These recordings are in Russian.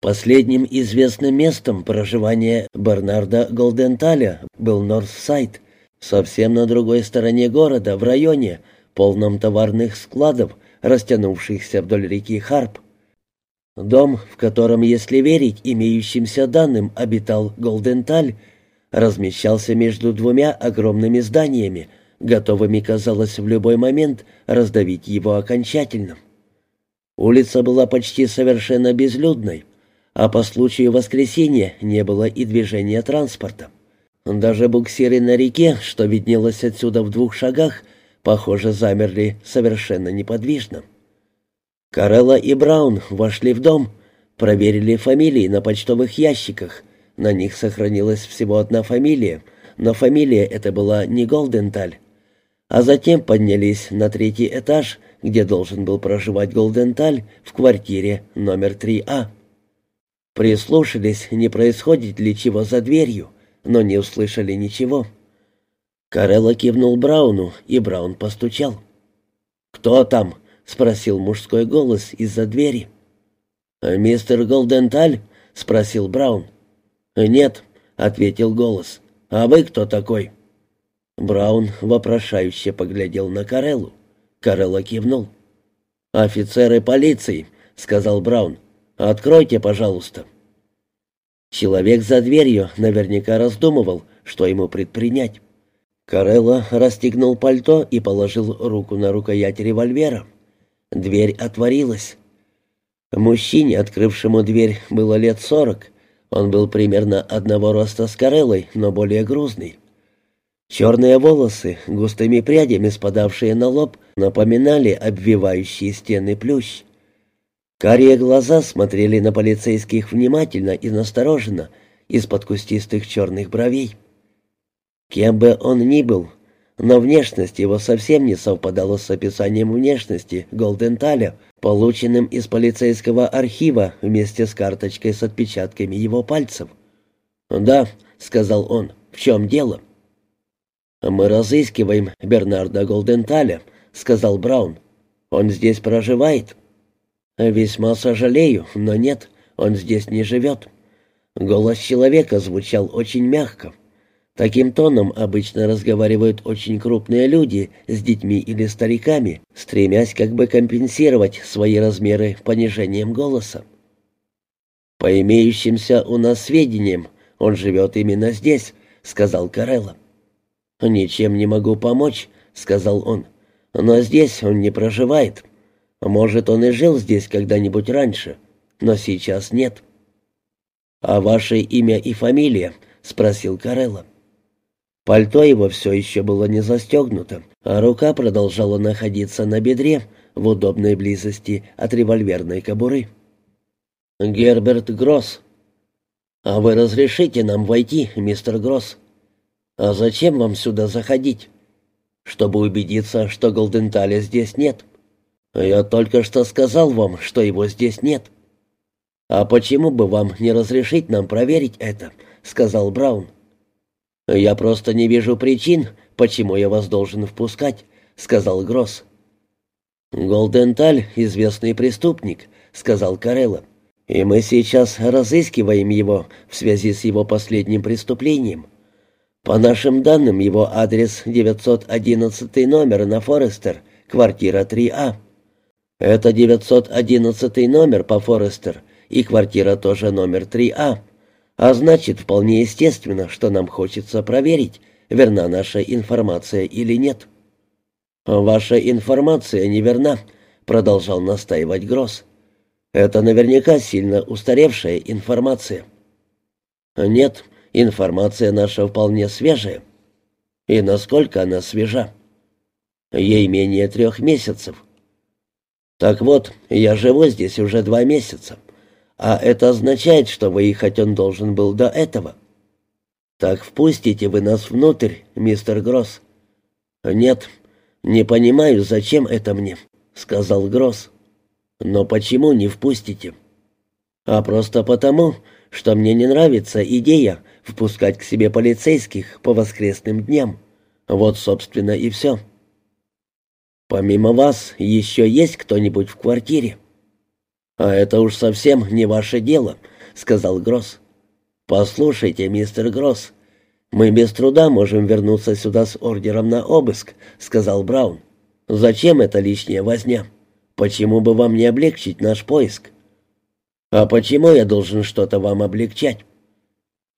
Последним известным местом проживания Бернарда Голденталя был Норthside, совсем на другой стороне города, в районе, полном товарных складов, растянувшихся вдоль реки Харп. Дом, в котором, если верить имеющимся данным, обитал Голденталь, размещался между двумя огромными зданиями, готовыми, казалось, в любой момент раздавить его окончательно. Улица была почти совершенно безлюдной, а по случаю воскресенья не было и движения транспорта. Даже буксиры на реке, что виднелось отсюда в двух шагах, похоже, замерли совершенно неподвижно. Карелла и Браун вошли в дом, проверили фамилии на почтовых ящиках. На них сохранилась всего одна фамилия, но фамилия эта была не Голденталь. А затем поднялись на третий этаж, где должен был проживать Голденталь, в квартире номер 3А. Прислушались, не происходит ли чего за дверью, но не услышали ничего. Карелла кивнул Брауну, и Браун постучал. «Кто там?» — спросил мужской голос из-за двери. «Мистер Голденталь?» — спросил Браун. «Нет», — ответил голос. «А вы кто такой?» Браун вопрошающе поглядел на Кареллу. Карелла кивнул. «Офицеры полиции», — сказал Браун. «Откройте, пожалуйста». Человек за дверью наверняка раздумывал, что ему предпринять. Карелла расстегнул пальто и положил руку на рукоять револьвера. Дверь отворилась. Мужчине, открывшему дверь, было лет сорок. Он был примерно одного роста с Кареллой, но более грузный. Черные волосы, густыми прядями спадавшие на лоб, напоминали обвивающие стены плющ. Карие глаза смотрели на полицейских внимательно и настороженно, из-под кустистых черных бровей. Кем бы он ни был, но внешность его совсем не совпадала с описанием внешности Голденталя, полученным из полицейского архива вместе с карточкой с отпечатками его пальцев. «Да», — сказал он, — «в чем дело?» «Мы разыскиваем Бернарда Голденталя», — сказал Браун. «Он здесь проживает?» «Весьма сожалею, но нет, он здесь не живет». Голос человека звучал очень мягко. Таким тоном обычно разговаривают очень крупные люди с детьми или стариками, стремясь как бы компенсировать свои размеры понижением голоса. «По имеющимся у нас сведениям, он живет именно здесь», — сказал Карелла. «Ничем не могу помочь», — сказал он. «Но здесь он не проживает. Может, он и жил здесь когда-нибудь раньше, но сейчас нет». «А ваше имя и фамилия?» — спросил Карелла. Пальто его все еще было не застегнуто, а рука продолжала находиться на бедре в удобной близости от револьверной кобуры. «Герберт Гросс». «А вы разрешите нам войти, мистер Гросс?» «А зачем вам сюда заходить?» «Чтобы убедиться, что Голденталя здесь нет». «Я только что сказал вам, что его здесь нет». «А почему бы вам не разрешить нам проверить это?» — сказал Браун. «Я просто не вижу причин, почему я вас должен впускать», — сказал Гросс. «Голденталь — известный преступник», — сказал Карелла. «И мы сейчас разыскиваем его в связи с его последним преступлением. По нашим данным, его адрес 911 номер на Форестер, квартира 3А. Это 911 номер по Форестер, и квартира тоже номер 3А. А значит, вполне естественно, что нам хочется проверить, верна наша информация или нет. «Ваша информация неверна», — продолжал настаивать Гросс. «Это наверняка сильно устаревшая информация». «Нет, информация наша вполне свежая». «И насколько она свежа?» «Ей менее трех месяцев». «Так вот, я живу здесь уже два месяца. А это означает, что выехать он должен был до этого. Так впустите вы нас внутрь, мистер Гросс. Нет, не понимаю, зачем это мне, сказал Гросс. Но почему не впустите? А просто потому, что мне не нравится идея впускать к себе полицейских по воскресным дням. Вот, собственно, и все. Помимо вас, еще есть кто-нибудь в квартире? «А это уж совсем не ваше дело», сказал Гросс. «Послушайте, мистер Гросс, мы без труда можем вернуться сюда с ордером на обыск», — сказал Браун. «Зачем эта лишняя возня? Почему бы вам не облегчить наш поиск?» «А почему я должен что-то вам облегчать?»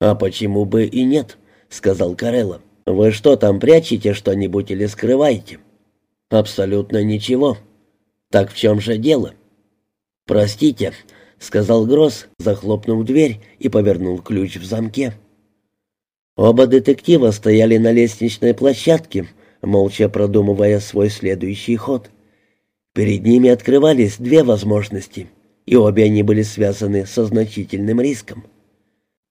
«А почему бы и нет?» — сказал Карелло. «Вы что, там прячете что-нибудь или скрываете?» «Абсолютно ничего. Так в чем же дело?» «Простите», — сказал Гросс, захлопнув дверь и повернул ключ в замке. Оба детектива стояли на лестничной площадке, молча продумывая свой следующий ход. Перед ними открывались две возможности, и обе они были связаны со значительным риском.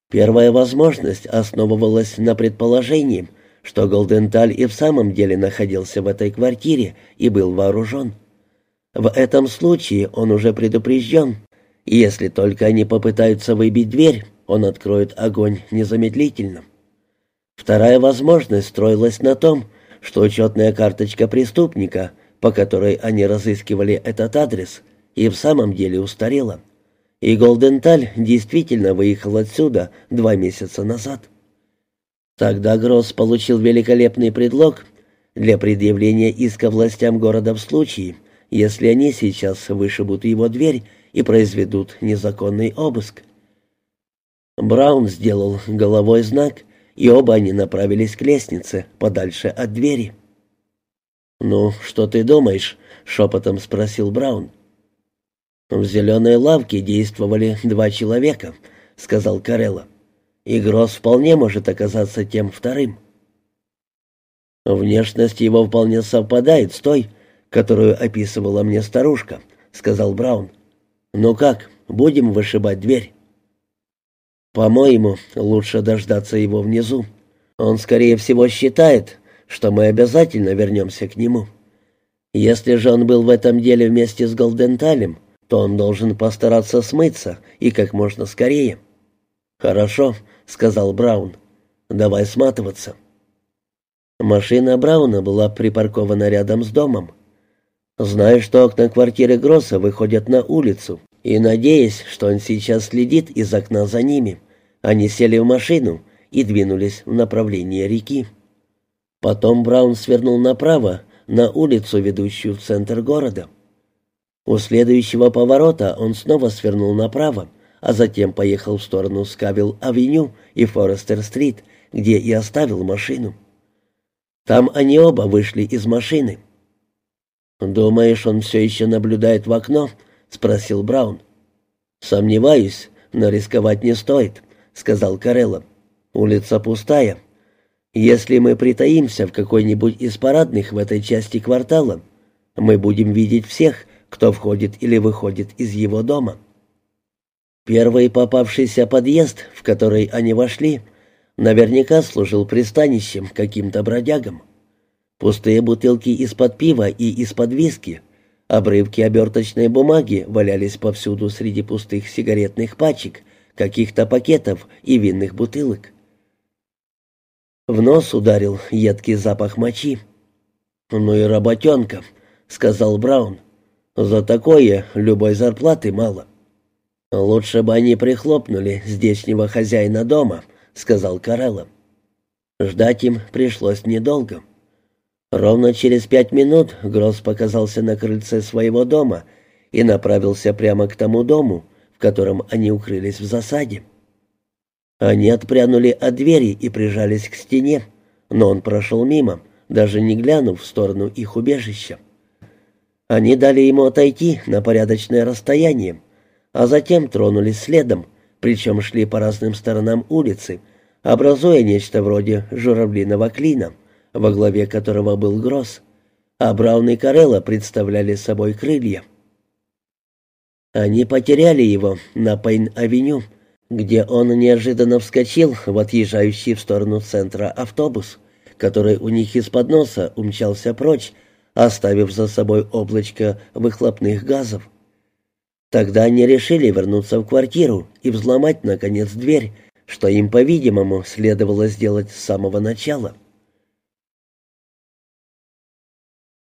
Первая возможность основывалась на предположении, что Голденталь и в самом деле находился в этой квартире и был вооружен. В этом случае он уже предупрежден, если только они попытаются выбить дверь, он откроет огонь незамедлительно. Вторая возможность строилась на том, что учетная карточка преступника, по которой они разыскивали этот адрес, и в самом деле устарела. И Голденталь действительно выехал отсюда два месяца назад. Тогда Гросс получил великолепный предлог для предъявления иска властям города в случае, если они сейчас вышибут его дверь и произведут незаконный обыск. Браун сделал головой знак, и оба они направились к лестнице, подальше от двери. «Ну, что ты думаешь?» — шепотом спросил Браун. «В зеленой лавке действовали два человека», — сказал Карелла. «И Гросс вполне может оказаться тем вторым». «Внешность его вполне совпадает с той, которую описывала мне старушка», — сказал Браун. «Ну как, будем вышибать дверь?» «По-моему, лучше дождаться его внизу. Он, скорее всего, считает, что мы обязательно вернемся к нему. Если же он был в этом деле вместе с Голденталем, то он должен постараться смыться и как можно скорее». «Хорошо», — сказал Браун. «Давай сматываться». Машина Брауна была припаркована рядом с домом. Зная, что окна квартиры Гросса выходят на улицу, и надеясь, что он сейчас следит из окна за ними, они сели в машину и двинулись в направлении реки. Потом Браун свернул направо, на улицу, ведущую в центр города. У следующего поворота он снова свернул направо, а затем поехал в сторону Скавилл-авеню и Форестер-стрит, где и оставил машину. Там они оба вышли из машины. «Думаешь, он все еще наблюдает в окно?» — спросил Браун. «Сомневаюсь, но рисковать не стоит», — сказал Карелло. «Улица пустая. Если мы притаимся в какой-нибудь из парадных в этой части квартала, мы будем видеть всех, кто входит или выходит из его дома». Первый попавшийся подъезд, в который они вошли, наверняка служил пристанищем каким-то бродягам. Пустые бутылки из-под пива и из-под виски, обрывки оберточной бумаги валялись повсюду среди пустых сигаретных пачек, каких-то пакетов и винных бутылок. В нос ударил едкий запах мочи. «Ну и работенка», — сказал Браун. «За такое любой зарплаты мало». «Лучше бы они прихлопнули здешнего хозяина дома», — сказал Карелло. Ждать им пришлось недолго. Ровно через пять минут Гросс показался на крыльце своего дома и направился прямо к тому дому, в котором они укрылись в засаде. Они отпрянули от двери и прижались к стене, но он прошел мимо, даже не глянув в сторону их убежища. Они дали ему отойти на порядочное расстояние, а затем тронулись следом, причем шли по разным сторонам улицы, образуя нечто вроде журавлиного клина во главе которого был Гросс, а Браун и Карелла представляли собой крылья. Они потеряли его на Пейн-авеню, где он неожиданно вскочил в отъезжающий в сторону центра автобус, который у них из-под носа умчался прочь, оставив за собой облачко выхлопных газов. Тогда они решили вернуться в квартиру и взломать, наконец, дверь, что им, по-видимому, следовало сделать с самого начала.